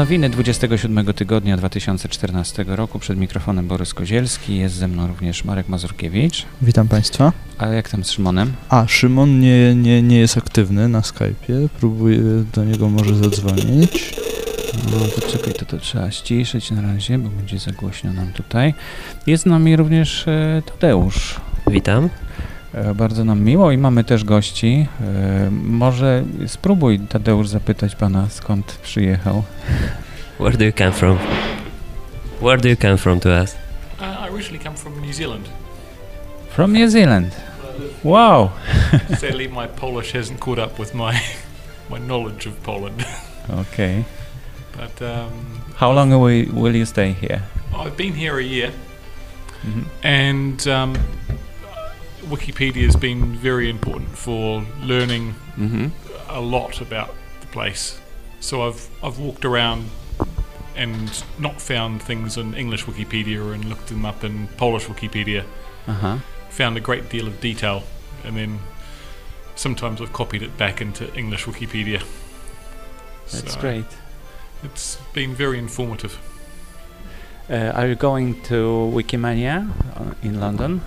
Nowiny 27 tygodnia 2014 roku. Przed mikrofonem Borys Kozielski. Jest ze mną również Marek Mazurkiewicz. Witam Państwa. A jak tam z Szymonem? A, Szymon nie, nie, nie jest aktywny na Skype'ie. Próbuję do niego może zadzwonić. No to czekaj, to, to trzeba ściszyć na razie, bo będzie za głośno nam tutaj. Jest z nami również e, Tadeusz. Witam. E, bardzo nam miło i mamy też gości. E, może spróbuj Tadeusz zapytać pana skąd przyjechał. Where do you come from? Where do you come from to us? Uh, I originally come from New Zealand. From New Zealand. Wow. Sadly, my Polish hasn't caught up with my my knowledge of Poland. Okay. But um, How long will, will you stay here? I've been here a year, Mhm. and um, Wikipedia has been very important for learning Mhm. a lot about the place. So I've I've walked around and not found things in English Wikipedia and looked them up in Polish Wikipedia. Aha. Found a great deal of detail, and then sometimes I've copied it back into English Wikipedia. That's So great. It's been very informative. Uh, are you going to Wikimania uh, in London?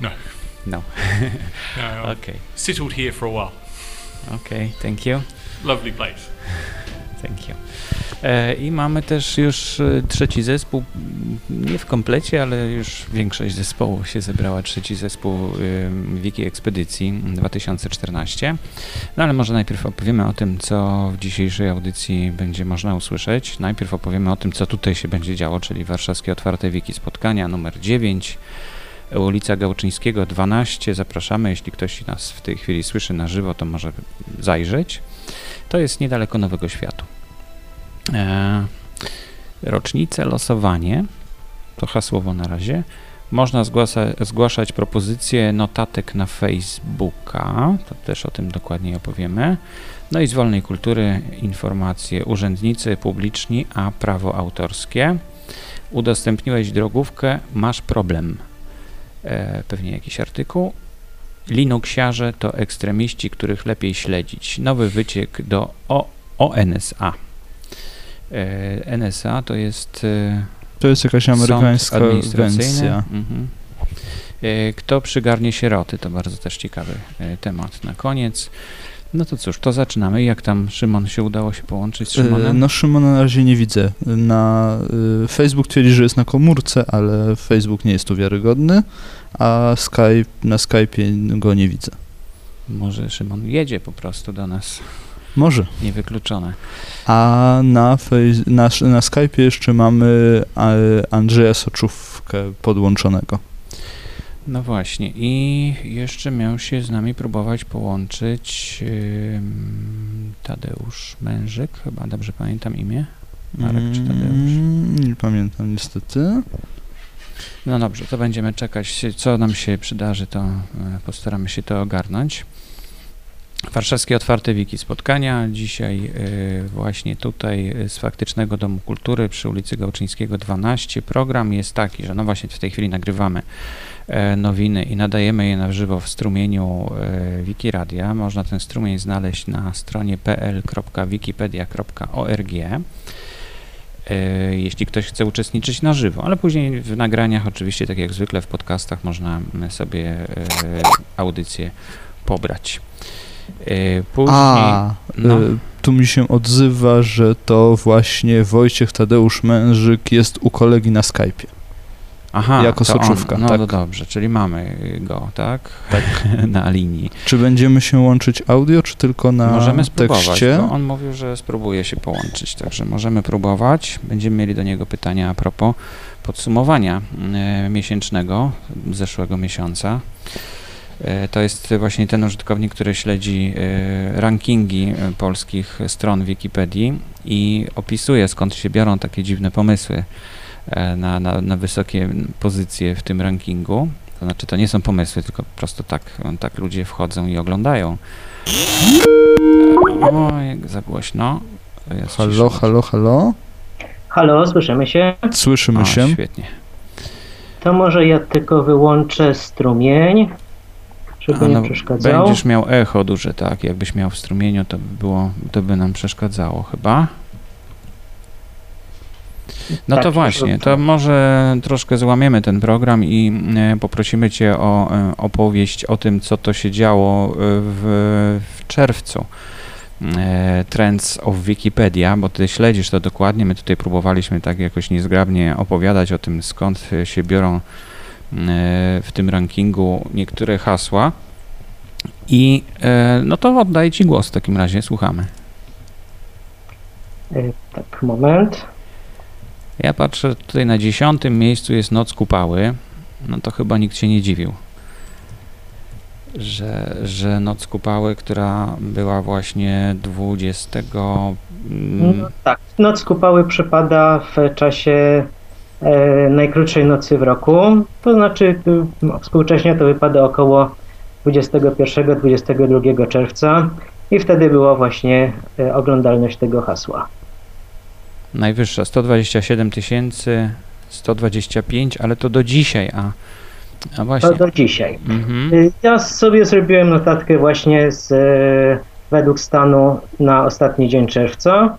No. No. No, Okay. settled here for a while. Okay, thank you. Lovely place. Thank you. E, I mamy też już e, trzeci zespół, nie w komplecie, ale już większość zespołu się zebrała, trzeci zespół e, Wiki Ekspedycji 2014. No ale może najpierw opowiemy o tym, co w dzisiejszej audycji będzie można usłyszeć. Najpierw opowiemy o tym, co tutaj się będzie działo, czyli Warszawskie Otwarte Wiki Spotkania numer 9, ulica Gałczyńskiego 12. Zapraszamy, jeśli ktoś nas w tej chwili słyszy na żywo, to może zajrzeć. To jest niedaleko Nowego Światu. E, rocznice, losowanie, to hasłowo na razie. Można zgłasa, zgłaszać propozycje notatek na Facebooka, to też o tym dokładniej opowiemy. No i z wolnej kultury informacje urzędnicy publiczni, a prawo autorskie. Udostępniłeś drogówkę, masz problem. E, pewnie jakiś artykuł. Linuxiarze to ekstremiści, których lepiej śledzić. Nowy wyciek do o, ONSA. E, NSA to jest e, To jest jakaś amerykańska administracyjny. wersja. Mhm. Kto przygarnie sieroty? To bardzo też ciekawy temat na koniec. No to cóż, to zaczynamy. Jak tam Szymon się udało się połączyć z E, Szymonem? No Szymona na razie nie widzę. Na y, Facebook twierdzi, że jest na komórce, ale Facebook nie jest tu wiarygodny, a Skype, na Skype'ie go nie widzę. Może Szymon jedzie po prostu do nas. Może. Niewykluczone. A na, na, na Skype'ie jeszcze mamy a, Andrzeja Soczówkę podłączonego. No właśnie, i jeszcze miał się z nami próbować połączyć Tadeusz Mężyk, chyba dobrze pamiętam imię. Marek czy Tadeusz? Mm, Nie pamiętam niestety. No dobrze, to będziemy czekać, co nam się przydarzy, to e, postaramy się to ogarnąć. Warszawskie Otwarte Wiki Spotkania. Dzisiaj e, właśnie tutaj e, z Faktycznego Domu Kultury przy ulicy Gałczyńskiego 12. Program jest taki, że no właśnie w tej chwili nagrywamy e, nowiny i nadajemy je na żywo w strumieniu e, Wikiradia. Można ten strumień znaleźć na stronie pl.wikipedia.org e, jeśli ktoś chce uczestniczyć na żywo, ale później w nagraniach oczywiście, tak jak zwykle w podcastach, można sobie audycję pobrać. E, Później, A, no. y, tu mi się odzywa, że to właśnie Wojciech Tadeusz Mężyk jest u kolegi na Skype'ie. aha, jako to on. soczówka, No tak. to dobrze, czyli mamy go, tak? Tak. na linii. Czy będziemy się łączyć audio, czy tylko na możemy spróbować, tekście? bo on mówił, że spróbuje się połączyć, także możemy próbować. Będziemy mieli do niego pytania a propos podsumowania e, miesięcznego zeszłego miesiąca. E, To jest właśnie ten użytkownik, który śledzi e, rankingi e, polskich stron Wikipedii i opisuje skąd się biorą takie dziwne pomysły na, na, na wysokie pozycje w tym rankingu. To znaczy, to nie są pomysły, tylko po prostu tak, tak ludzie wchodzą i oglądają. Oj, za głośno. Jest Halo, ciszej. halo, halo? Halo, słyszymy się? Słyszymy O, się. świetnie. To może ja tylko wyłączę strumień, żeby A nie no, przeszkadzał. Będziesz miał echo duże, tak. Jakbyś miał w strumieniu, to by było, to by nam przeszkadzało chyba. No Tak, to właśnie, to może troszkę złamiemy ten program i e, poprosimy Cię o e, opowieść o tym, co to się działo e, w, w czerwcu. Trends of Wikipedia, bo Ty śledzisz to dokładnie. My tutaj próbowaliśmy tak jakoś niezgrabnie opowiadać o tym, skąd się biorą w tym rankingu niektóre hasła. I e, no to oddaję Ci głos w takim razie, słuchamy. E, Tak, moment. Ja patrzę tutaj na dziesiątym miejscu jest Noc Kupały. No to chyba nikt się nie dziwił, że, że Noc Kupały, która była właśnie 20. mm, No, tak, noc kupały przypada w czasie e, najkrótszej nocy w roku. To znaczy, no, współcześnie to wypada około 21-22 czerwca i wtedy była właśnie e, oglądalność tego hasła. najwyższa 127 tysięcy 125, ale to do dzisiaj, a, a właśnie. To do dzisiaj. Mhm. Ja sobie zrobiłem notatkę właśnie z, e, według stanu na ostatni dzień czerwca.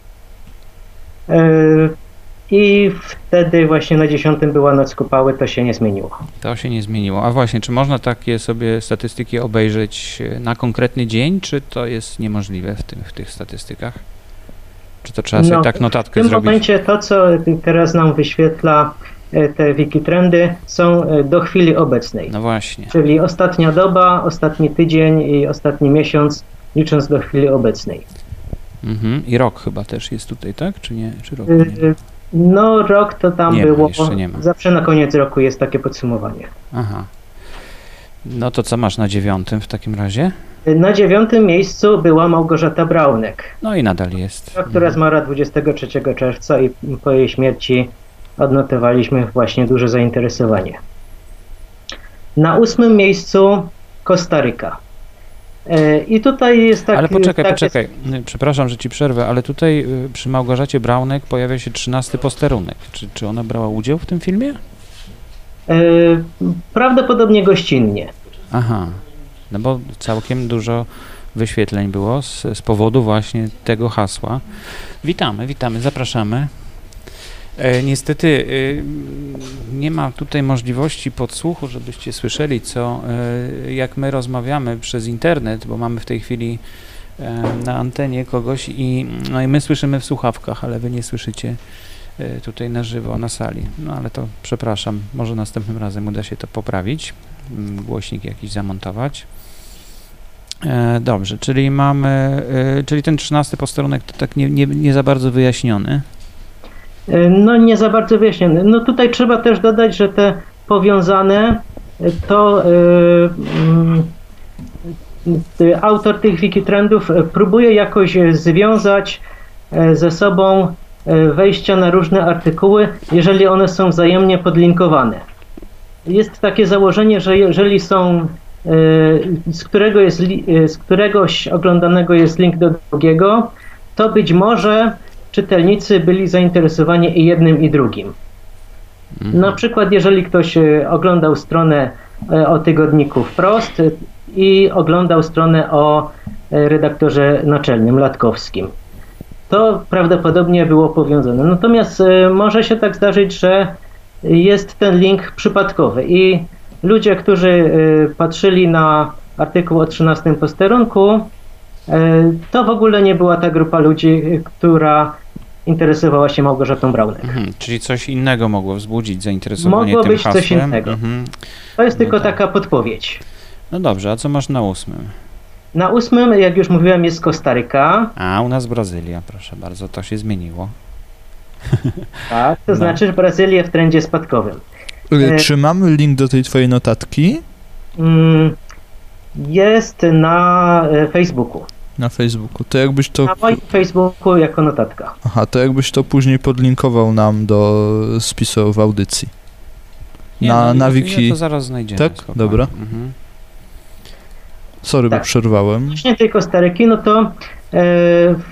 I wtedy właśnie na 10 była noc kupały, to się nie zmieniło. To się nie zmieniło. A właśnie, czy można takie sobie statystyki obejrzeć e, na konkretny dzień, czy to jest niemożliwe w, tym, w tych statystykach? Czy to trzeba sobie No, tak W notatkę tym zrobić? momencie to, co teraz nam wyświetla e, te wikitrendy, są e, do chwili obecnej. No właśnie. Czyli ostatnia doba, ostatni tydzień i ostatni miesiąc, licząc do chwili obecnej. Mhm. I rok chyba też jest tutaj, tak? Czy nie? Czy rok? Nie? No, rok to tam Nie ma, było. jeszcze nie ma. Zawsze na koniec roku jest takie podsumowanie. Aha. No to co masz na dziewiątym w takim razie? Na dziewiątym miejscu była Małgorzata Braunek, No i nadal jest. ta, która zmarła 23 czerwca i po jej śmierci odnotowaliśmy właśnie duże zainteresowanie. Na ósmym miejscu Kostaryka. E, I tutaj jest tak. ale poczekaj, tak poczekaj. Przepraszam, że ci przerwę, ale tutaj y, przy Małgorzacie Braunek pojawia się trzynasty posterunek. Czy, czy ona brała udział w tym filmie? E, prawdopodobnie gościnnie. Aha. No bo całkiem dużo wyświetleń było z, z powodu właśnie tego hasła. Witamy, witamy, zapraszamy. E, niestety e, nie ma tutaj możliwości podsłuchu, żebyście słyszeli, co, e, jak my rozmawiamy przez internet, bo mamy w tej chwili na antenie kogoś i, no i my słyszymy w słuchawkach, ale wy nie słyszycie tutaj na żywo, na sali. No ale to przepraszam, może następnym razem uda się to poprawić, mm, głośnik jakiś zamontować. Dobrze, czyli mamy, czyli ten trzynasty posterunek to tak nie, nie, nie za bardzo wyjaśniony. No nie za bardzo wyjaśnione. No tutaj trzeba też dodać, że te powiązane to e, mm, e, autor tych wikitrendów próbuje jakoś związać e, ze sobą e, wejścia na różne artykuły, jeżeli one są wzajemnie podlinkowane. Jest takie założenie, że jeżeli są e, z, którego jest, z któregoś oglądanego jest link do drugiego, to być może czytelnicy byli zainteresowani i jednym i drugim. Mhm. Na przykład, jeżeli ktoś e, oglądał stronę e, o tygodniku wprost e, i oglądał stronę o redaktorze naczelnym Latkowskim, to prawdopodobnie było powiązane. Natomiast może się tak zdarzyć, że jest ten link przypadkowy i ludzie, którzy patrzyli na artykuł o 13 posterunku, to w ogóle nie była ta grupa ludzi, e, która interesowała się Małgorzatą Braunek. Mhm, czyli coś innego mogło wzbudzić zainteresowanie Mogło tym być coś hasłem. innego. Mhm. To jest No tylko tak. taka podpowiedź. No dobrze, a co masz na ósmym? Na ósmym, jak już mówiłem, jest Kostaryka. A, u nas Brazylia, proszę bardzo, to się zmieniło. Tak, to No. znaczy, że Brazylię w trendzie spadkowym. Y, E, Czy mamy link do tej twojej notatki Mm, Jest na e, Facebooku. Na Facebooku? To jakbyś to... Na moim Facebooku jako notatka. Aha, to jakbyś to później podlinkował nam do spisu w audycji. Nie, Na- no, na wiki- To zaraz znajdziemy. Tak? spokojnie. Dobra. Mhm. Sorry, Tak. bo przerwałem. Odnośnie tej Kostaryki, no to e,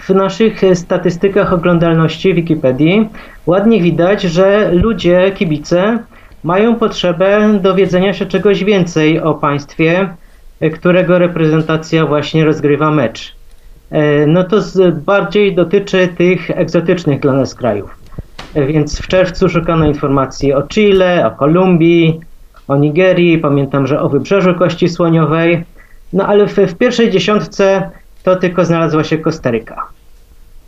w naszych statystykach oglądalności Wikipedii ładnie widać, że ludzie, kibice, mają potrzebę dowiedzenia się czegoś więcej o państwie, którego reprezentacja właśnie rozgrywa mecz. E, No to z, bardziej dotyczy tych egzotycznych dla nas krajów. E, Więc w czerwcu szukano informacji o Chile, o Kolumbii, o Nigerii, pamiętam, że o Wybrzeżu Kości Słoniowej. No ale w, w pierwszej dziesiątce to tylko znalazła się Kostaryka.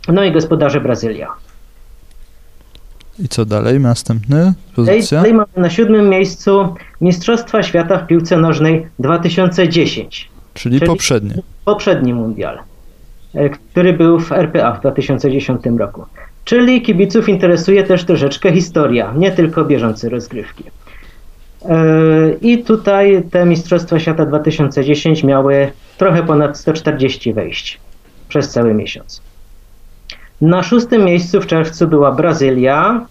No i gospodarze Brazylia. I co dalej? Następny Tutaj, pozycja? tutaj mamy na siódmym miejscu Mistrzostwa Świata w piłce nożnej 2010. Czyli czyli- poprzednie. poprzedni mundial, e, który był w RPA w 2010 roku. Czyli kibiców interesuje też troszeczkę historia, nie tylko bieżące rozgrywki. E, I tutaj te Mistrzostwa Świata 2010 miały trochę ponad 140 wejść przez cały miesiąc. Na szóstym miejscu w czerwcu była Brazylia,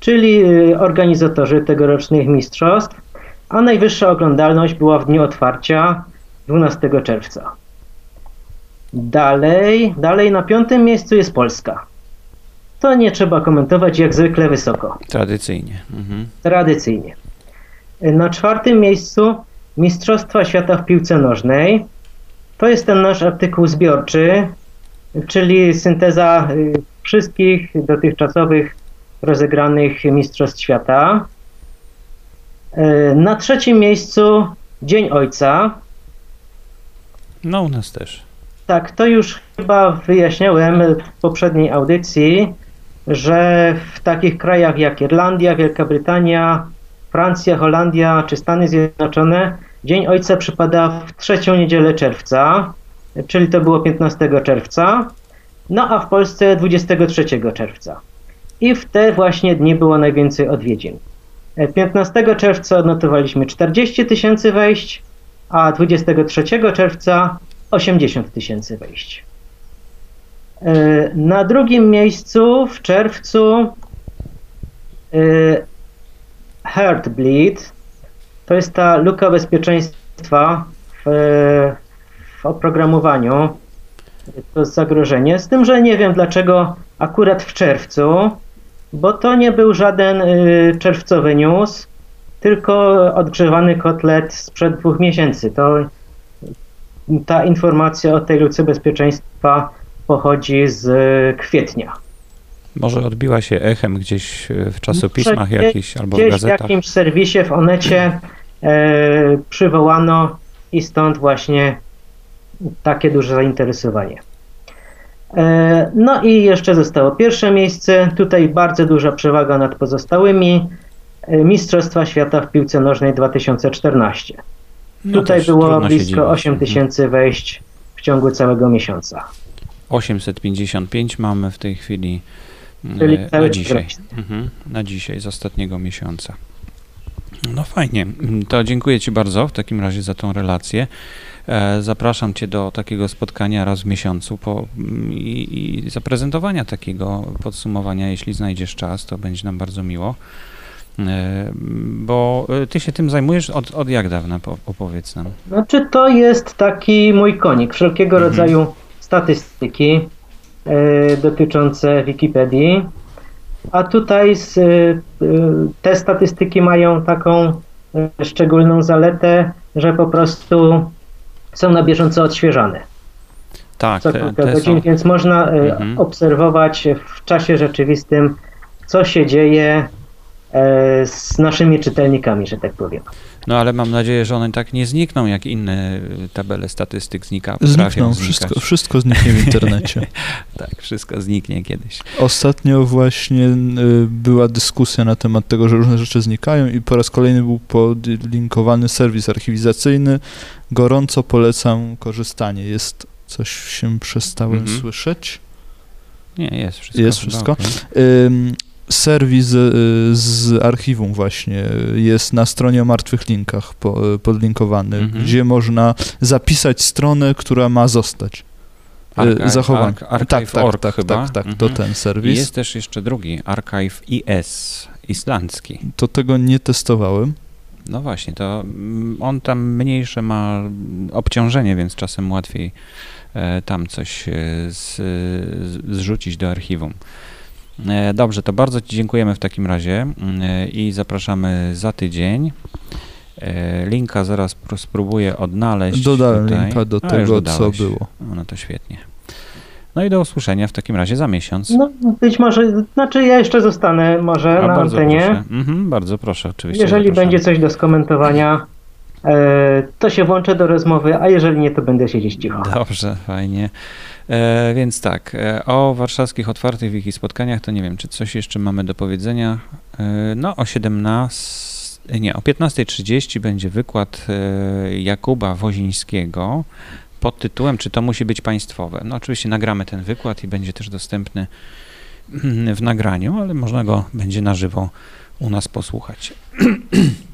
czyli e, organizatorzy tegorocznych mistrzostw, a najwyższa oglądalność była w dniu otwarcia 12 czerwca. Dalej, dalej na piątym miejscu jest Polska. To nie trzeba komentować, jak zwykle wysoko, Tradycyjnie. Mhm. tradycyjnie. Na czwartym miejscu Mistrzostwa Świata w piłce nożnej. To jest ten nasz artykuł zbiorczy, czyli synteza y, wszystkich dotychczasowych rozegranych Mistrzostw Świata. Y, Na trzecim miejscu Dzień Ojca. No u nas też. Tak, to już chyba wyjaśniałem w poprzedniej audycji, że w takich krajach jak Irlandia, Wielka Brytania, Francja, Holandia czy Stany Zjednoczone Dzień Ojca przypada w trzecią niedzielę czerwca, czyli to było 15 czerwca, no a w Polsce 23 czerwca. I w te właśnie dni było najwięcej odwiedzin. E, 15 czerwca odnotowaliśmy 40 tysięcy wejść, a 23 czerwca 80 tysięcy wejść. E, Na drugim miejscu w czerwcu e, Heartbleed to jest ta luka bezpieczeństwa w, w oprogramowaniu. To zagrożenie. Z tym, że nie wiem dlaczego akurat w czerwcu, bo to nie był żaden y, czerwcowy news, tylko odgrzewany kotlet sprzed dwóch miesięcy. To ta informacja o tej luce bezpieczeństwa pochodzi z y, kwietnia. Może odbiła się echem gdzieś e, w czasopismach Gdzieś- jakichś albo w Gdzieś w gazetach. jakimś serwisie w Onecie e, przywołano i stąd właśnie takie duże zainteresowanie. E, no i jeszcze zostało pierwsze miejsce. Tutaj bardzo duża przewaga nad pozostałymi. E, Mistrzostwa Świata w piłce nożnej 2014. No Tutaj było blisko 8 Mhm. tysięcy wejść w ciągu całego miesiąca. 855 mamy w tej chwili e, Czyli na dzisiaj. Mhm, na dzisiaj, z ostatniego miesiąca. No fajnie, to dziękuję Ci bardzo w takim razie za tą relację. E, Zapraszam Cię do takiego spotkania raz w miesiącu po, mm, i, i zaprezentowania takiego podsumowania, jeśli znajdziesz czas, to będzie nam bardzo miło. E, Bo e, Ty się tym zajmujesz od, od jak dawna, Po- opowiedz nam. Znaczy to jest taki mój konik, wszelkiego Mhm. rodzaju statystyki e, dotyczące Wikipedii. A tutaj z, e, te statystyki mają taką e, szczególną zaletę, że po prostu są na bieżąco odświeżane. Tak, Co kilka godzin, są, więc można Mhm. obserwować w czasie rzeczywistym, co się dzieje z naszymi czytelnikami, że tak powiem. No ale mam nadzieję, że one tak nie znikną, jak inne y, tabele statystyk znika, Znikną, wszystko, wszystko zniknie w internecie. Tak, wszystko zniknie kiedyś. Ostatnio właśnie y, była dyskusja na temat tego, że różne rzeczy znikają i po raz kolejny był podlinkowany serwis archiwizacyjny. Gorąco polecam korzystanie. Jest coś się przestałem Mhm. słyszeć. Nie, jest wszystko. Jest wszystko? okej. Ym, serwis y, z archiwum właśnie jest na stronie o martwych linkach po, podlinkowany, Mhm. gdzie można zapisać stronę, która ma zostać. Archive- zachowana. arch- tak, tak, tak, chyba. tak, tak, to Mhm. ten I serwis. jest też jeszcze drugi, Archive IS, islandzki. To tego nie testowałem. No właśnie, to mm, on tam mniejsze ma obciążenie, więc czasem łatwiej e, tam coś e, z, zrzucić do archiwum. E, Dobrze, to bardzo Ci dziękujemy w takim razie mm, e, i zapraszamy za tydzień. E, Linka zaraz pró- spróbuję odnaleźć. Dodałem tutaj. linka do A, już tego, co było. O, No to świetnie. No i do usłyszenia w takim razie za miesiąc. No, być może, znaczy ja jeszcze zostanę może A na bardzo antenie. proszę. Mhm, bardzo proszę, oczywiście. Jeżeli zapraszamy. będzie coś do skomentowania, to się włączę do rozmowy, a jeżeli nie, to będę siedzieć cicho. Dobrze, fajnie. E, więc tak, e, o warszawskich otwartych wiki spotkaniach to nie wiem, czy coś jeszcze mamy do powiedzenia. E, no o 17, nie, o 15.30 będzie wykład e, Jakuba Wozińskiego pod tytułem Czy to musi być państwowe? No oczywiście nagramy ten wykład i będzie też dostępny w nagraniu, ale można go będzie na żywo u nas posłuchać.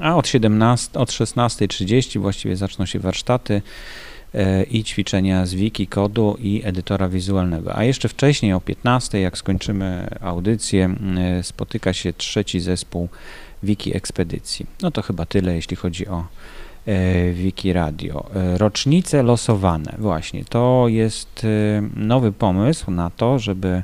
A od 17, od 16.30 właściwie zaczną się warsztaty e, i ćwiczenia z wiki kodu i edytora wizualnego. A jeszcze wcześniej o 15, jak skończymy audycję, e, spotyka się trzeci zespół Wiki Ekspedycji. No to chyba tyle, jeśli chodzi o e, Wiki Radio. Rocznice losowane. Właśnie, to jest nowy pomysł na to, żeby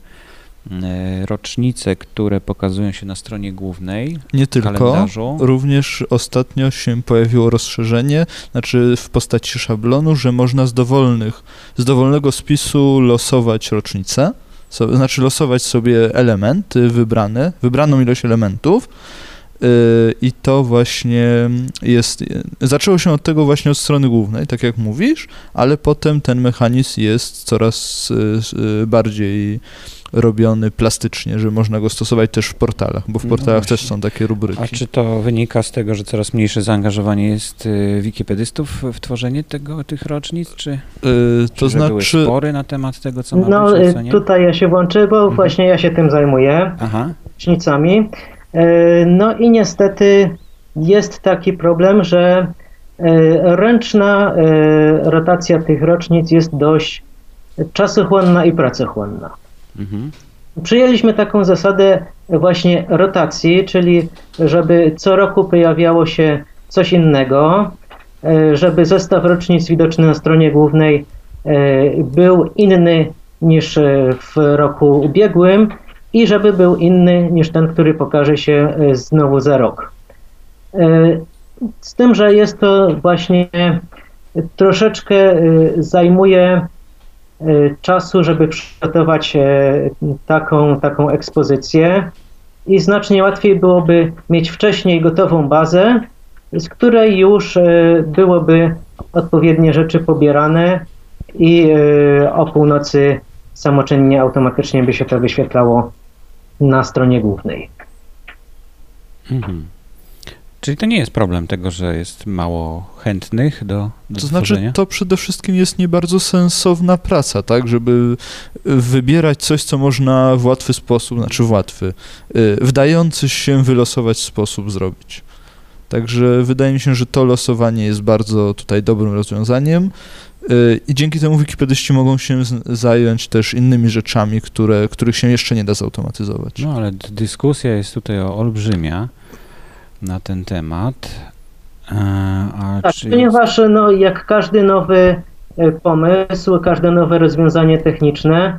rocznice, które pokazują się na stronie głównej Nie tylko, kalendarzu. również ostatnio się pojawiło rozszerzenie, znaczy w postaci szablonu, że można z dowolnych, z dowolnego spisu losować rocznicę, so, znaczy losować sobie elementy wybrane, wybraną ilość elementów yy, i to właśnie jest, zaczęło się od tego właśnie od strony głównej, tak jak mówisz, ale potem ten mechanizm jest coraz yy, bardziej robiony plastycznie, że można go stosować też w portalach, bo w No portalach też właśnie. są takie rubryki. A czy to wynika z tego, że coraz mniejsze zaangażowanie jest y, wikipedystów w tworzenie tego, tych rocznic, czy, Yy, czy to że były znaczy, spory na temat tego, co ma No, być, e, co nie? tutaj ja się włączę, bo Mhm. właśnie ja się tym zajmuję, Aha, rocznicami. E, No i niestety jest taki problem, że ręczna rotacja tych rocznic jest dość czasochłonna i pracochłonna. Mhm. Przyjęliśmy taką zasadę właśnie rotacji, czyli żeby co roku pojawiało się coś innego, e, żeby zestaw rocznic widoczny na stronie głównej e, był inny niż e, w roku ubiegłym i żeby był inny niż ten, który pokaże się znowu za rok. Z tym, że jest to właśnie troszeczkę zajmuje czasu, żeby przygotować e, taką, taką ekspozycję i znacznie łatwiej byłoby mieć wcześniej gotową bazę, z której już e, byłoby odpowiednie rzeczy pobierane i e, o północy samoczynnie, automatycznie by się to wyświetlało na stronie głównej. Mhm. Czyli to nie jest problem tego, że jest mało chętnych do, do to znaczy tworzenia? to przede wszystkim jest nie bardzo sensowna praca, tak, żeby wybierać coś, co można w łatwy sposób, znaczy w łatwy, y, wdający się wylosować sposób zrobić. Także wydaje mi się, że to losowanie jest bardzo tutaj dobrym rozwiązaniem y, i dzięki temu wikipedyści mogą się zająć też innymi rzeczami, które, których się jeszcze nie da zautomatyzować. No ale dyskusja jest tutaj o olbrzymia na ten temat. E, A Tak, czy ponieważ no, jak każdy nowy e, pomysł, każde nowe rozwiązanie techniczne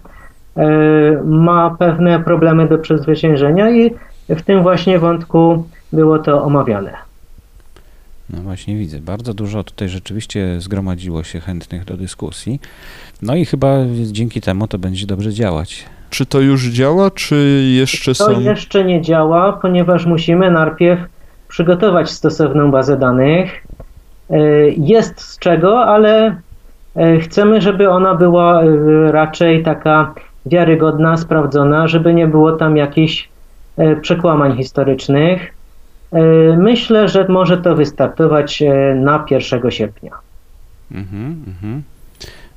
e, ma pewne problemy do przezwyciężenia i w tym właśnie wątku było to omawiane. No właśnie widzę, bardzo dużo tutaj rzeczywiście zgromadziło się chętnych do dyskusji. No i chyba dzięki temu to będzie dobrze działać. Czy to już działa, czy jeszcze To są... jeszcze nie działa, ponieważ musimy najpierw przygotować stosowną bazę danych. E, Jest z czego, ale e, chcemy, żeby ona była e, raczej taka wiarygodna, sprawdzona, żeby nie było tam jakichś przekłamań historycznych. Myślę, że może to wystartować na 1 sierpnia. Mhm, mhm.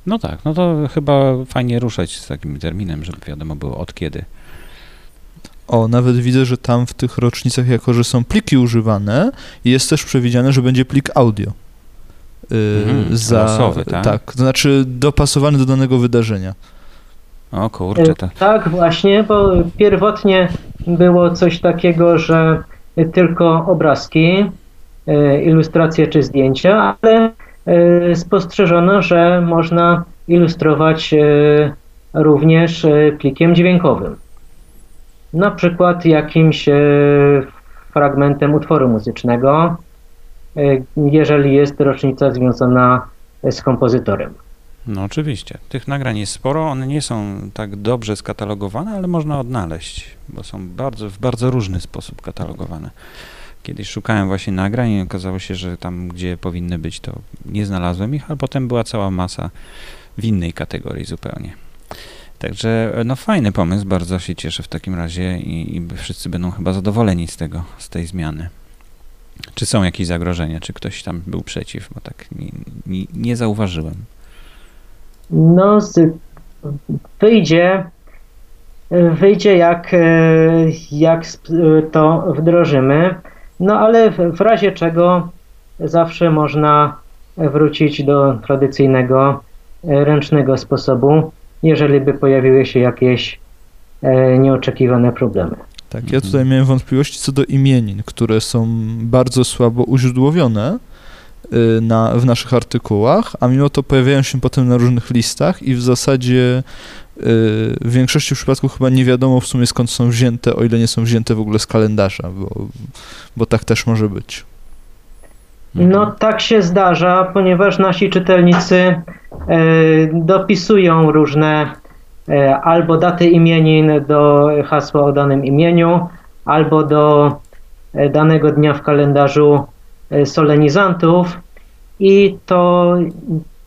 No tak, no to chyba fajnie ruszać z takim terminem, żeby wiadomo było od kiedy. O, nawet widzę, że tam w tych rocznicach, jako że są pliki używane, jest też przewidziane, że będzie plik audio. Yy, Mhm, za, losowy, tak? Tak, to znaczy dopasowany do danego wydarzenia. O kurczę, to... Tak, właśnie, bo pierwotnie było coś takiego, że tylko obrazki, e, ilustracje czy zdjęcia, ale e, spostrzeżono, że można ilustrować e, również plikiem dźwiękowym. Na przykład jakimś e, fragmentem utworu muzycznego, e, jeżeli jest rocznica związana z kompozytorem. No oczywiście. Tych nagrań jest sporo, one nie są tak dobrze skatalogowane, ale można odnaleźć, bo są bardzo, w bardzo różny sposób katalogowane. Kiedyś szukałem właśnie nagrań i okazało się, że tam, gdzie powinny być, to nie znalazłem ich, ale potem była cała masa w innej kategorii zupełnie. Także no fajny pomysł, bardzo się cieszę w takim razie i, i wszyscy będą chyba zadowoleni z tego, z tej zmiany. Czy są jakieś zagrożenia? Czy ktoś tam był przeciw? Bo tak nie, nie, nie zauważyłem. No, wyjdzie, wyjdzie jak, e, jak e, to wdrożymy. No, ale w, razie czego zawsze można wrócić do tradycyjnego e, ręcznego sposobu, jeżeli by pojawiły się jakieś e, nieoczekiwane problemy. Tak, ja tutaj miałem wątpliwości co do imienin, które są bardzo słabo uźródłowione y, na, w naszych artykułach, a mimo to pojawiają się potem na różnych listach i w zasadzie y, w większości przypadków chyba nie wiadomo w sumie skąd są wzięte, o ile nie są wzięte w ogóle z kalendarza, bo, bo tak też może być. No tak się zdarza, ponieważ nasi czytelnicy e, dopisują różne e, albo daty imienin do hasła o danym imieniu, albo do e, danego dnia w kalendarzu solenizantów i to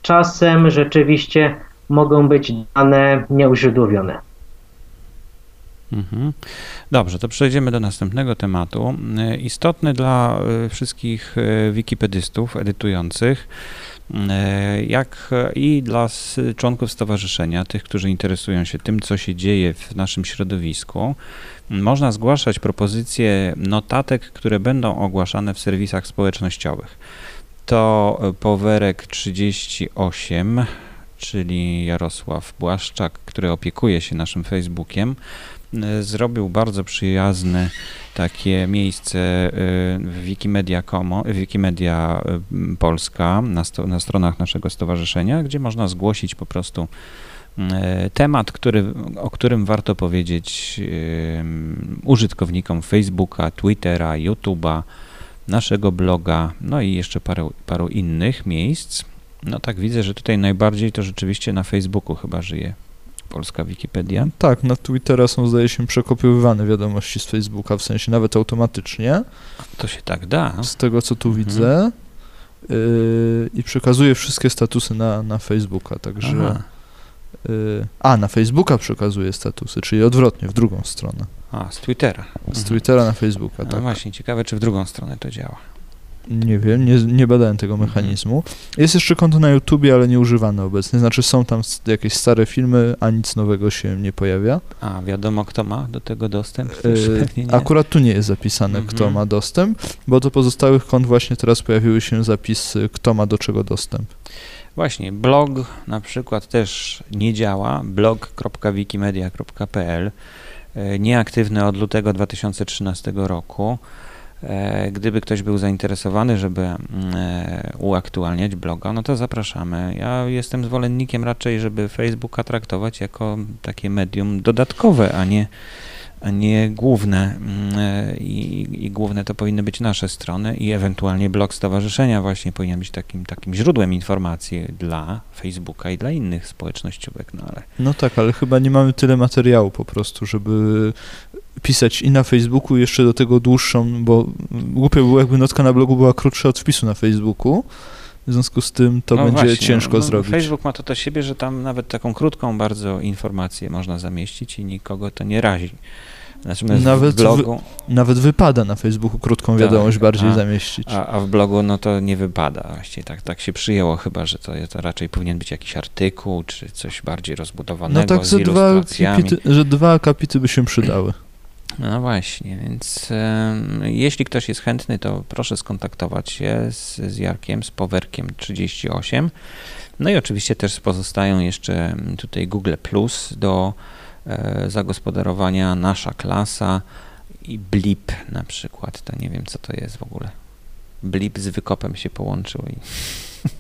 czasem rzeczywiście mogą być dane nieuźródłowione. Mhm. Dobrze, to przejdziemy do następnego tematu. E, Istotny dla e, wszystkich e, wikipedystów edytujących, jak i dla członków stowarzyszenia, tych, którzy interesują się tym, co się dzieje w naszym środowisku, można zgłaszać propozycje notatek, które będą ogłaszane w serwisach społecznościowych. To Powerek 38, czyli Jarosław Błaszczak, który opiekuje się naszym Facebookiem, zrobił bardzo przyjazne takie miejsce e, w Wikimedia, Komo, Wikimedia e, m, Polska na, sto, na stronach naszego stowarzyszenia, gdzie można zgłosić po prostu temat, który, o którym warto powiedzieć użytkownikom Facebooka, Twittera, YouTube'a, naszego bloga, no i jeszcze paru, paru innych miejsc. No tak widzę, że tutaj najbardziej to rzeczywiście na Facebooku chyba żyje polska Wikipedia. Tak, na Twittera są zdaje się przekopiowywane wiadomości z Facebooka, w sensie nawet automatycznie. To się tak da. z tego co tu Mhm. widzę yy, i przekazuje wszystkie statusy na, na Facebooka, także Aha. yy, a, na Facebooka przekazuje statusy, czyli odwrotnie, w drugą stronę. A, z Twittera. Z Mhm. Twittera na Facebooka, No tak. właśnie, ciekawe, czy w drugą stronę to działa. Nie wiem, nie, nie badałem tego Mhm. mechanizmu. Jest jeszcze konto na YouTubie, ale nieużywane obecnie, znaczy są tam jakieś stare filmy, a nic nowego się nie pojawia. A, wiadomo, kto ma do tego dostęp? Yy, nie. Akurat tu nie jest zapisane, kto Mhm. ma dostęp, bo do pozostałych kont właśnie teraz pojawiły się zapisy, kto ma do czego dostęp. Właśnie, blog na przykład też nie działa, blog.wikimedia.pl, e, nieaktywny od lutego 2013 roku. E, Gdyby ktoś był zainteresowany, żeby mm, e, uaktualniać bloga, no to zapraszamy. Ja jestem zwolennikiem raczej, żeby Facebooka traktować jako takie medium dodatkowe, a nie, a nie główne. Mm, e, I, I główne to powinny być nasze strony i ewentualnie blog stowarzyszenia właśnie powinien być takim, takim źródłem informacji dla Facebooka i dla innych społecznościówek, no ale No tak, ale chyba nie mamy tyle materiału po prostu, żeby pisać i na Facebooku, i jeszcze do tego dłuższą, bo głupio by było, jakby notka na blogu była krótsza od wpisu na Facebooku. W związku z tym to no będzie właśnie, ciężko no, zrobić. Facebook ma to do siebie, że tam nawet taką krótką bardzo informację można zamieścić i nikogo to nie razi. Natomiast Nawet w blogu, Nawet wypada na Facebooku krótką Tak, wiadomość bardziej a- zamieścić. a, a w blogu no to nie wypada. Właściwie tak, tak się przyjęło chyba, że to, to raczej powinien być jakiś artykuł, czy coś bardziej rozbudowanego No tak, z że dwa, akapity, że dwa akapity by się przydały. No właśnie, więc em, jeśli ktoś jest chętny, to proszę skontaktować się z, z Jarkiem, z Powerkiem 38. No i oczywiście też pozostają jeszcze tutaj Google Plus do e, zagospodarowania, nasza klasa i Blip na przykład. To nie wiem, co to jest w ogóle. Blip z wykopem się połączył i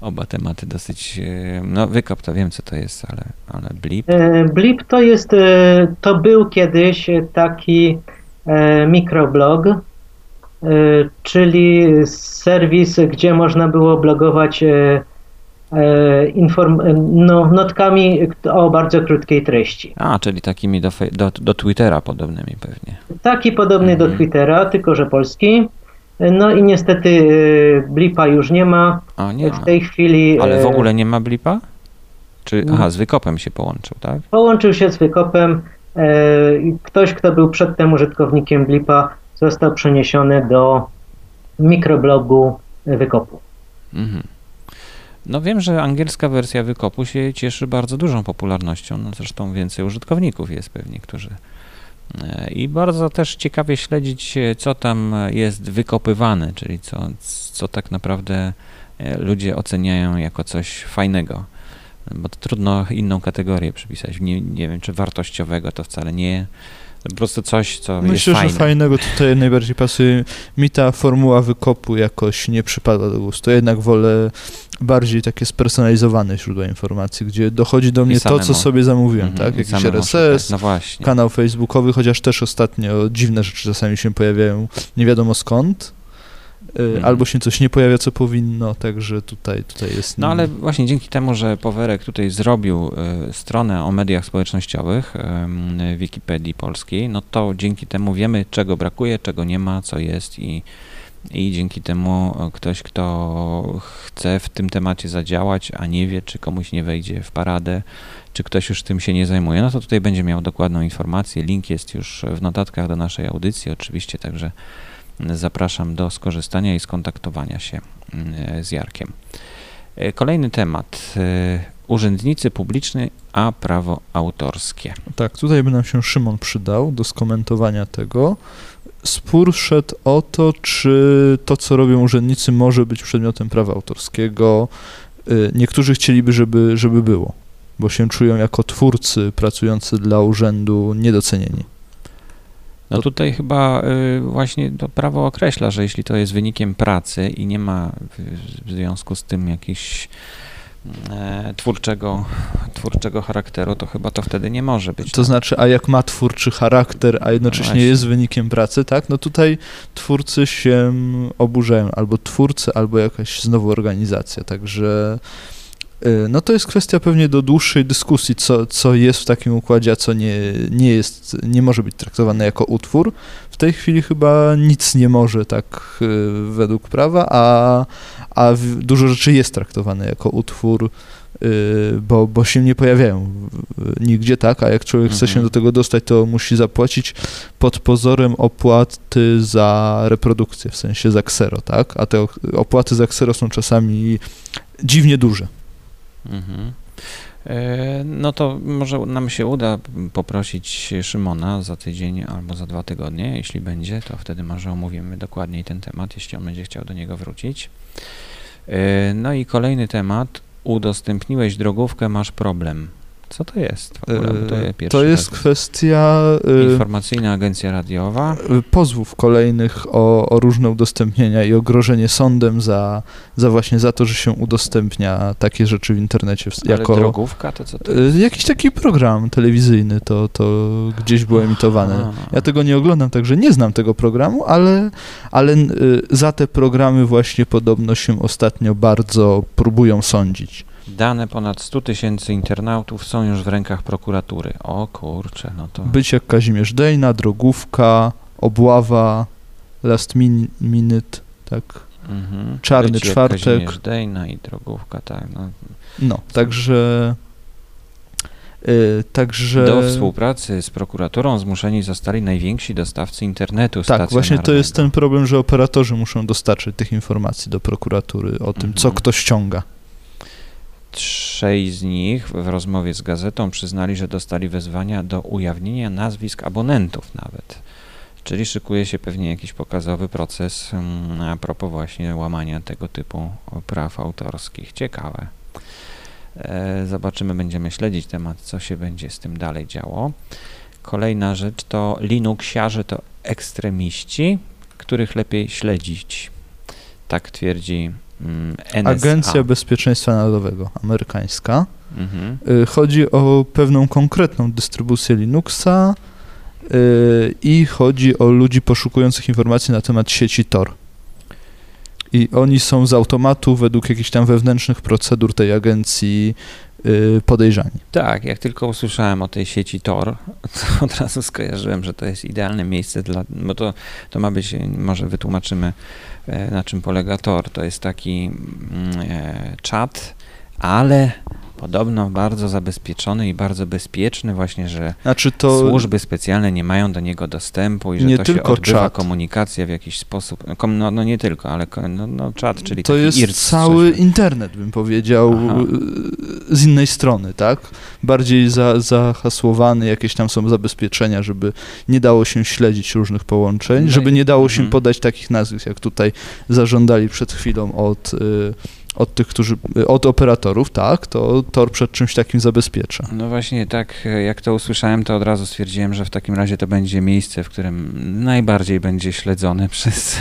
oba tematy dosyć, e, no wykop to wiem, co to jest, ale, ale Blip. E, Blip to jest, e, to był kiedyś taki mikroblog, czyli serwis, gdzie można było blogować inform, no, notkami o bardzo krótkiej treści. A, czyli takimi do, do, do Twittera podobnymi pewnie. Taki podobny do Mhm. Twittera, tylko że polski. No i niestety e, blipa już nie ma. O, nie ma. w tej chwili Ale w ogóle nie ma blipa? Czy, Mm. aha, z wykopem się połączył, tak? połączył się z wykopem. i Ktoś, kto był przedtem użytkownikiem blipa, został przeniesiony do mikroblogu wykopu. Mhm. No wiem, że angielska wersja wykopu się cieszy bardzo dużą popularnością, no zresztą więcej użytkowników jest pewnie, którzy i bardzo też ciekawie śledzić, co tam jest wykopywane, czyli co, co tak naprawdę e, ludzie oceniają jako coś fajnego. Bo trudno inną kategorię przypisać. Nie, nie wiem, czy wartościowego to wcale nie. Po prostu coś, co Myślę, jest że fajne. fajnego tutaj najbardziej pasuje. Mi ta formuła wykopu jakoś nie przypada do gustu. Jednak wolę bardziej takie spersonalizowane źródła informacji, gdzie dochodzi do mnie to, co sobie zamówiłem, Mhm, tak? Jakiś RSS. No kanał facebookowy, chociaż też ostatnio dziwne rzeczy czasami się pojawiają, nie wiadomo skąd. Y, Mhm. Albo się coś nie pojawia, co powinno, także tutaj, tutaj jest... No ale właśnie dzięki temu, że Powerek tutaj zrobił y, stronę o mediach społecznościowych Wikipedii polskiej, no to dzięki temu wiemy, czego brakuje, czego nie ma, co jest i, i dzięki temu ktoś, kto chce w tym temacie zadziałać, a nie wie, czy komuś nie wejdzie w paradę, czy ktoś już tym się nie zajmuje, no to tutaj będzie miał dokładną informację. Link jest już w notatkach do naszej audycji, oczywiście, także zapraszam do skorzystania i skontaktowania się y, z Jarkiem. E, Kolejny temat. e, Urzędnicy publiczni, a prawo autorskie. Tak, tutaj by nam się Szymon przydał do skomentowania tego. Spór szedł o to, czy to, co robią urzędnicy, może być przedmiotem prawa autorskiego. Niektórzy chcieliby, żeby, żeby było, bo się czują jako twórcy pracujący dla urzędu niedocenieni. No tutaj chyba y, właśnie to prawo określa, że jeśli to jest wynikiem pracy i nie ma w, związku z tym jakichś e, twórczego, twórczego charakteru, to chyba to wtedy nie może być. To znaczy, a jak ma twórczy charakter, a jednocześnie właśnie. jest wynikiem pracy, tak? No tutaj twórcy się oburzają, albo twórcy, albo jakaś znowu organizacja, także no to jest kwestia pewnie do dłuższej dyskusji, co, co jest w takim układzie, a co nie, nie jest, nie może być traktowane jako utwór. W tej chwili chyba nic nie może tak y, według prawa, a, a dużo rzeczy jest traktowane jako utwór, y, bo, bo się nie pojawiają nigdzie, tak? A jak człowiek chce się Mhm. do tego dostać, to musi zapłacić pod pozorem opłaty za reprodukcję, w sensie za ksero, tak? A te opłaty za ksero są czasami dziwnie duże. Mhm. E, No to może nam się uda poprosić Szymona za tydzień albo za dwa tygodnie, jeśli będzie, to wtedy może omówimy dokładniej ten temat, jeśli on będzie chciał do niego wrócić. E, No i kolejny temat. Udostępniłeś drogówkę, masz problem. Co to jest? Bo E, To jest raz- kwestia y, Informacyjna Agencja Radiowa. y, pozwów kolejnych o, o różne udostępnienia i ogrożenie sądem za, za właśnie za to, że się udostępnia takie rzeczy w internecie w- Ale jako drogówka to co to y, jakiś taki program telewizyjny, to, to gdzieś było emitowane. Ja tego nie oglądam, także nie znam tego programu, ale, ale za te programy właśnie podobno się ostatnio bardzo próbują sądzić. Dane ponad 100 tysięcy internautów są już w rękach prokuratury. O kurczę, no to... Być jak Kazimierz Dejna, Drogówka, Obława, Last min Minute, tak. Mhm. Czarny Być jak czwartek. Kazimierz Dejna i drogówka, tak. No. No, także... y, także... Do współpracy z prokuraturą zmuszeni zostali najwięksi dostawcy internetu Tak, właśnie to jest ten problem, że operatorzy muszą dostarczyć tych informacji do prokuratury o tym, co Mhm. kto ściąga. Trzej z nich w rozmowie z gazetą przyznali, że dostali wezwania do ujawnienia nazwisk abonentów nawet. Czyli szykuje się pewnie jakiś pokazowy proces mm, a propos właśnie łamania tego typu praw autorskich. Ciekawe. E, Zobaczymy, będziemy śledzić temat, co się będzie z tym dalej działo. Kolejna rzecz to Linuxiarze to ekstremiści, których lepiej śledzić. Tak twierdzi NSA. Agencja Bezpieczeństwa Narodowego, amerykańska. Mhm. Y, Chodzi o pewną konkretną dystrybucję Linuxa y, i chodzi o ludzi poszukujących informacji na temat sieci Tor. I oni są z automatu według jakichś tam wewnętrznych procedur tej agencji podejrzani. Tak, jak tylko usłyszałem o tej sieci Tor, to od razu skojarzyłem, że to jest idealne miejsce dla, bo to, to ma być, może wytłumaczymy, e, na czym polega Tor. To jest taki mm, e, czat, ale podobno bardzo zabezpieczony i bardzo bezpieczny właśnie, że Znaczy to służby specjalne nie mają do niego dostępu i że Nie to się tylko odbywa czat. komunikacja w jakiś sposób, no, no, nie tylko, ale no, no czat, czyli to jest IRC, cały coś. internet, bym powiedział, Aha. y, z innej strony, tak? Bardziej za, zahasłowany, jakieś tam są zabezpieczenia, żeby nie dało się śledzić różnych połączeń, No żeby i- nie dało się mhm. podać takich nazwisk, jak tutaj zażądali przed chwilą od, y, od tych, którzy, od operatorów, tak? To Tor przed czymś takim zabezpiecza. No właśnie tak, jak to usłyszałem, to od razu stwierdziłem, że w takim razie to będzie miejsce, w którym najbardziej będzie śledzone przez,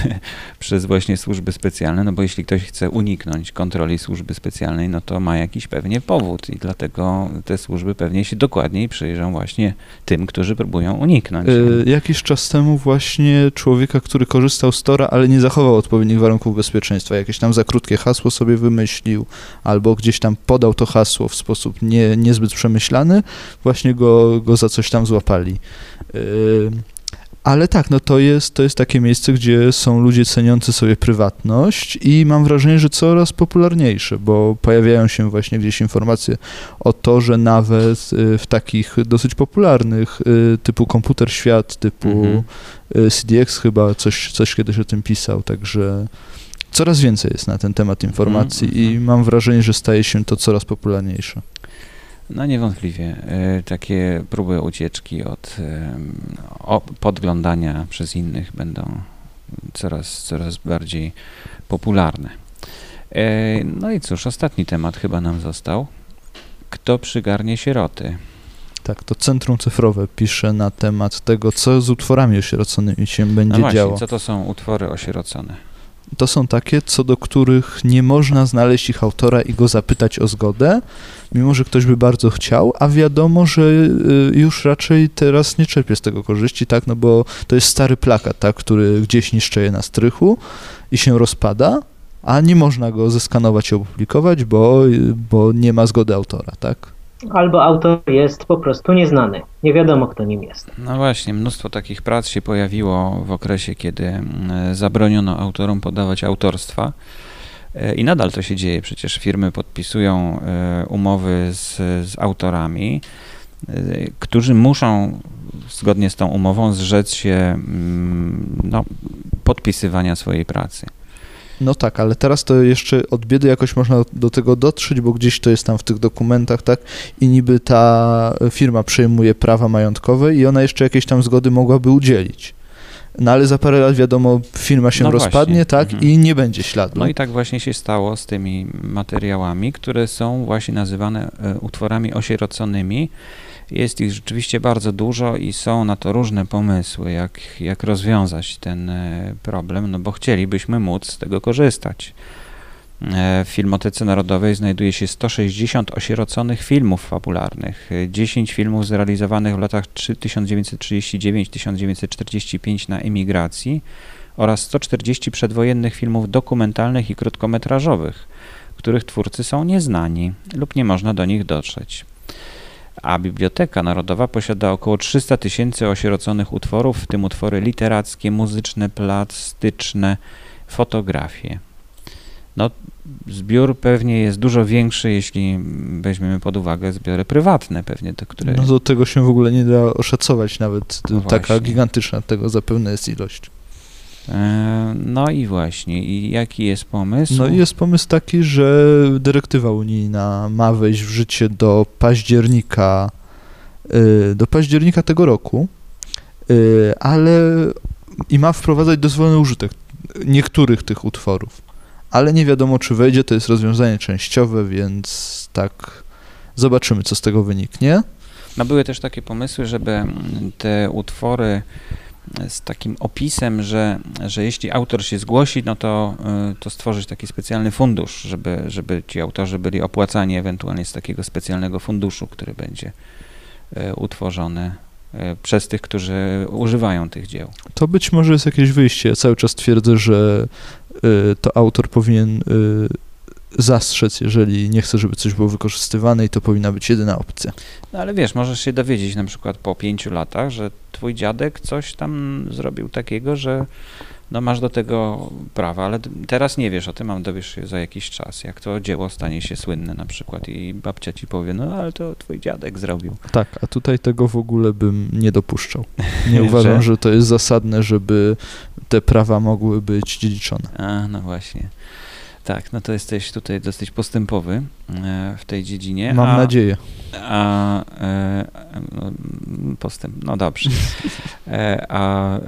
przez właśnie służby specjalne, no bo jeśli ktoś chce uniknąć kontroli służby specjalnej, no to ma jakiś pewnie powód i dlatego te służby pewnie się dokładniej przyjrzą właśnie tym, którzy próbują uniknąć. Y, Jakiś czas temu właśnie człowieka, który korzystał z Tora, ale nie zachował odpowiednich warunków bezpieczeństwa, jakieś tam za krótkie hasło sobie wymyślił, albo gdzieś tam podał to hasło w sposób nie, niezbyt przemyślany, właśnie go, go za coś tam złapali. Y, Ale tak, no to jest, to jest takie miejsce, gdzie są ludzie ceniący sobie prywatność i mam wrażenie, że coraz popularniejsze, bo pojawiają się właśnie gdzieś informacje o to, że nawet y, w takich dosyć popularnych y, typu Komputer Świat, typu Mhm. y, CDX chyba coś, coś kiedyś o tym pisał, także coraz więcej jest na ten temat informacji Mhm, i mhm. mam wrażenie, że staje się to coraz popularniejsze. No niewątpliwie. e, Takie próby ucieczki od em, o- podglądania przez innych będą coraz, coraz bardziej popularne. E, No i cóż, ostatni temat chyba nam został. Kto przygarnie sieroty? Tak, to Centrum Cyfrowe pisze na temat tego, co z utworami osieroconymi się będzie No właśnie, działo. co to są utwory osierocone? To są takie, co do których nie można znaleźć ich autora i go zapytać o zgodę, mimo że ktoś by bardzo chciał, a wiadomo, że y, już raczej teraz nie czerpie z tego korzyści, tak, no bo to jest stary plakat, tak, który gdzieś niszczeje na strychu i się rozpada, a nie można go zeskanować i opublikować, bo, bo nie ma zgody autora, tak? Albo autor jest po prostu nieznany. Nie wiadomo, kto nim jest. No właśnie, mnóstwo takich prac się pojawiło w okresie, kiedy mm, zabroniono autorom podawać autorstwa. E, I nadal to się dzieje. Przecież firmy podpisują e, umowy z, z autorami, e, którzy muszą zgodnie z tą umową zrzec się mm, no, podpisywania swojej pracy. No tak, ale teraz to jeszcze od biedy jakoś można do tego dotrzeć, bo gdzieś to jest tam w tych dokumentach, tak? I niby ta firma przejmuje prawa majątkowe i ona jeszcze jakieś tam zgody mogłaby udzielić. No ale za parę lat wiadomo, firma się No rozpadnie, właśnie, tak? mhm. I nie będzie śladu. No i tak właśnie się stało z tymi materiałami, które są właśnie nazywane e, utworami osieroconymi. Jest ich rzeczywiście bardzo dużo i są na to różne pomysły, jak, jak rozwiązać ten e, problem, no bo chcielibyśmy móc z tego korzystać. E, W Filmotece Narodowej znajduje się 160 osieroconych filmów fabularnych, e, 10 filmów zrealizowanych w latach 1939-1945 na emigracji oraz 140 przedwojennych filmów dokumentalnych i krótkometrażowych, których twórcy są nieznani lub nie można do nich dotrzeć. A Biblioteka Narodowa posiada około 300 tysięcy osieroconych utworów, w tym utwory literackie, muzyczne, plastyczne, fotografie. No, zbiór pewnie jest dużo większy, jeśli weźmiemy pod uwagę zbiory prywatne, pewnie te, które. No do tego się w ogóle nie da oszacować nawet. No taka gigantyczna tego zapewne jest ilość. E, No i właśnie, i jaki jest pomysł? No jest pomysł taki, że dyrektywa unijna ma wejść w życie do października, y, do października tego roku, y, ale i ma wprowadzać dozwolony użytek niektórych tych utworów. Ale nie wiadomo, czy wejdzie, to jest rozwiązanie częściowe, więc tak zobaczymy, co z tego wyniknie. No były też takie pomysły, żeby te utwory z takim opisem, że, że jeśli autor się zgłosi, no to, y, to stworzyć taki specjalny fundusz, żeby, żeby ci autorzy byli opłacani ewentualnie z takiego specjalnego funduszu, który będzie y, utworzony y, przez tych, którzy używają tych dzieł. To być może jest jakieś wyjście. Ja cały czas twierdzę, że to autor powinien zastrzec, jeżeli nie chce, żeby coś było wykorzystywane i to powinna być jedyna opcja. No ale wiesz, możesz się dowiedzieć na przykład po pięciu latach, że twój dziadek coś tam zrobił takiego, że no masz do tego prawa, ale teraz nie wiesz o tym, a dowiesz się za jakiś czas, jak to dzieło stanie się słynne na przykład i babcia ci powie, no ale to twój dziadek zrobił. Tak, a tutaj tego w ogóle bym nie dopuszczał. Nie uważam, że to jest zasadne, żeby te prawa mogły być dziedziczone. A, no właśnie. Tak, no to jesteś tutaj dosyć postępowy e, w tej dziedzinie. Mam a, nadzieję. A e, no, postęp, no dobrze. E, a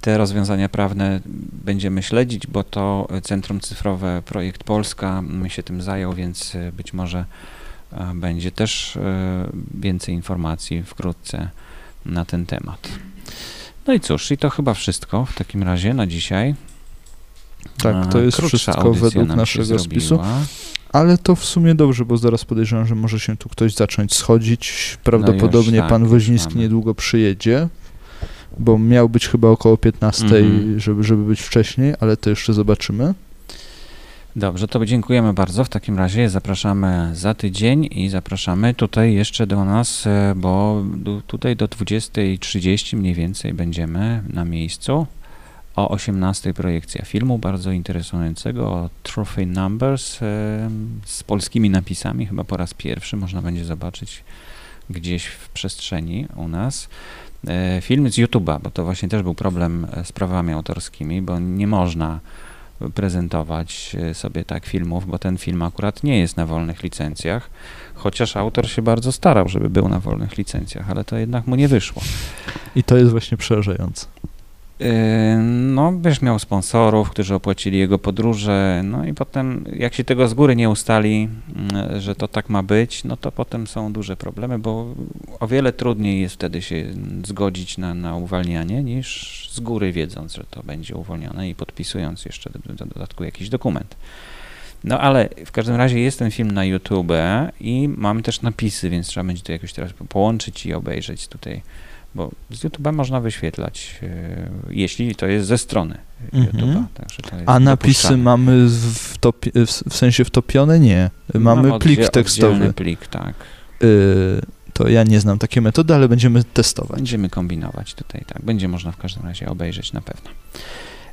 te rozwiązania prawne będziemy śledzić, bo to Centrum Cyfrowe Projekt Polska mm, się tym zajął, więc być może będzie też więcej informacji wkrótce na ten temat. No i cóż, i to chyba wszystko w takim razie na dzisiaj. Tak, to jest wszystko według naszego spisu. Ale to w sumie dobrze, bo zaraz podejrzewam, że może się tu ktoś zacząć schodzić. Prawdopodobnie tak, pan Woźniński mamy. niedługo przyjedzie, bo miał być chyba około 15, Mhm. żeby, żeby być wcześniej, ale to jeszcze zobaczymy. Dobrze, to dziękujemy bardzo. W takim razie zapraszamy za tydzień i zapraszamy tutaj jeszcze do nas, e, bo tutaj do 20.30 mniej więcej będziemy na miejscu. O 18.00 projekcja filmu bardzo interesującego o Trophy Numbers z polskimi napisami. Chyba po raz pierwszy można będzie zobaczyć gdzieś w przestrzeni u nas. E, Film z YouTube'a, bo to właśnie też był problem e, z prawami autorskimi, bo nie można prezentować e, sobie tak filmów, bo ten film akurat nie jest na wolnych licencjach, chociaż autor się bardzo starał, żeby był na wolnych licencjach, ale to jednak mu nie wyszło. I to jest właśnie przerażające. Yy, No, wiesz, miał sponsorów, którzy opłacili jego podróże, no i potem, jak się tego z góry nie ustali, mm, że to tak ma być, no to potem są duże problemy, bo o wiele trudniej jest wtedy się zgodzić na, na uwalnianie, niż z góry wiedząc, że to będzie uwolnione i podpisując jeszcze do dodatku jakiś dokument. No ale w każdym razie jest ten film na YouTube i mamy też napisy, więc trzeba będzie to jakoś teraz połączyć i obejrzeć tutaj bo z YouTube'a można wyświetlać, e, jeśli to jest ze strony Mhm. YouTube'a. Także to jest A napisy dopuszczane. mamy w, topi- w w sensie wtopione? Nie. Mamy Mamy plik oddzie- tekstowy. plik, tak. Y, to ja nie znam takiej metody, ale będziemy testować. Będziemy kombinować tutaj, tak. Będzie można w każdym razie obejrzeć na pewno.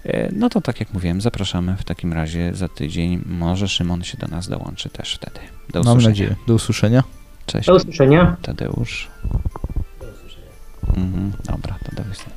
E, No to tak jak mówiłem, zapraszamy w takim razie za tydzień. Może Szymon się do nas dołączy też wtedy. Do Mam usłyszenia. nadzieję. Do usłyszenia. Cześć, Do usłyszenia. Tadeusz. Mhm, dobra, to dawaj sobie.